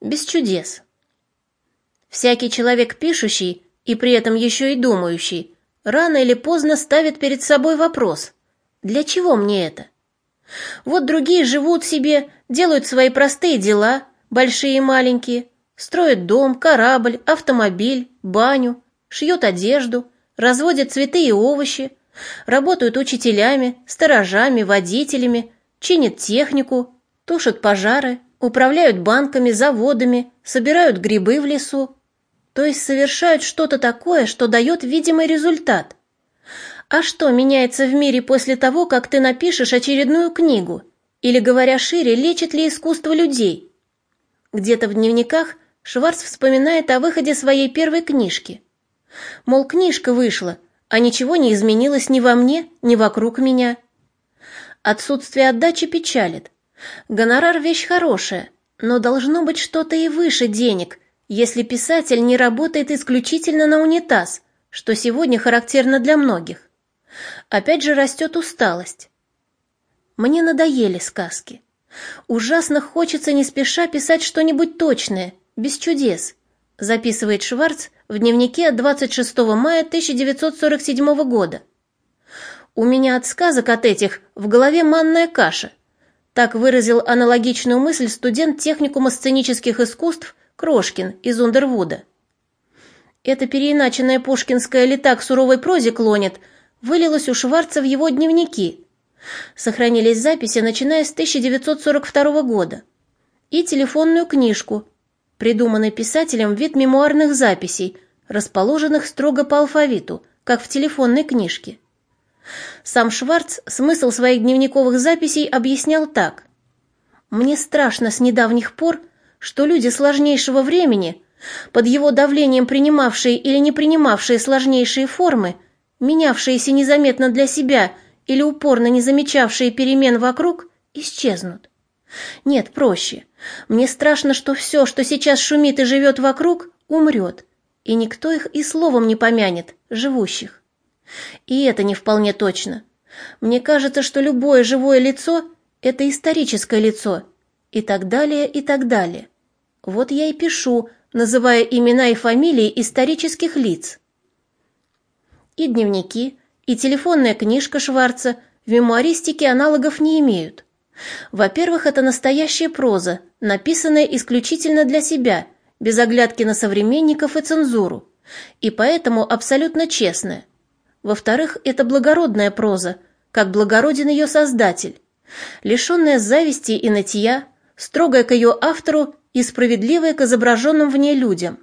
без чудес. Всякий человек пишущий и при этом еще и думающий рано или поздно ставит перед собой вопрос «Для чего мне это?» Вот другие живут себе, делают свои простые дела, большие и маленькие, строят дом, корабль, автомобиль, баню, шьют одежду, разводят цветы и овощи, работают учителями, сторожами, водителями, чинят технику, тушат пожары, управляют банками, заводами, собирают грибы в лесу, то есть совершают что-то такое, что дает видимый результат. А что меняется в мире после того, как ты напишешь очередную книгу? Или, говоря шире, лечит ли искусство людей? Где-то в дневниках Шварц вспоминает о выходе своей первой книжки. Мол, книжка вышла, а ничего не изменилось ни во мне, ни вокруг меня. Отсутствие отдачи печалит. Гонорар – вещь хорошая, но должно быть что-то и выше денег, если писатель не работает исключительно на унитаз, что сегодня характерно для многих. Опять же растет усталость. Мне надоели сказки. Ужасно хочется не спеша писать что-нибудь точное, без чудес, записывает Шварц в дневнике от 26 мая 1947 года. У меня от сказок от этих в голове манная каша. Так выразил аналогичную мысль студент техникума сценических искусств Крошкин из Ундервуда. Это переиначенная пушкинская лета к суровой прозе клонит, вылилось у Шварца в его дневники. Сохранились записи, начиная с 1942 года. И телефонную книжку, придуманный писателем вид мемуарных записей, расположенных строго по алфавиту, как в телефонной книжке. Сам Шварц смысл своих дневниковых записей объяснял так. «Мне страшно с недавних пор что люди сложнейшего времени, под его давлением принимавшие или не принимавшие сложнейшие формы, менявшиеся незаметно для себя или упорно не замечавшие перемен вокруг, исчезнут. Нет, проще. Мне страшно, что все, что сейчас шумит и живет вокруг, умрет, и никто их и словом не помянет, живущих. И это не вполне точно. Мне кажется, что любое живое лицо – это историческое лицо, и так далее, и так далее. Вот я и пишу, называя имена и фамилии исторических лиц. И дневники, и телефонная книжка Шварца в мемуаристике аналогов не имеют. Во-первых, это настоящая проза, написанная исключительно для себя, без оглядки на современников и цензуру, и поэтому абсолютно честная. Во-вторых, это благородная проза, как благороден ее создатель, лишенная зависти и нытья, строгая к ее автору и справедливая к изображенным в ней людям.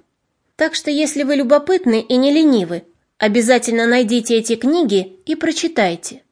Так что если вы любопытны и не ленивы, обязательно найдите эти книги и прочитайте.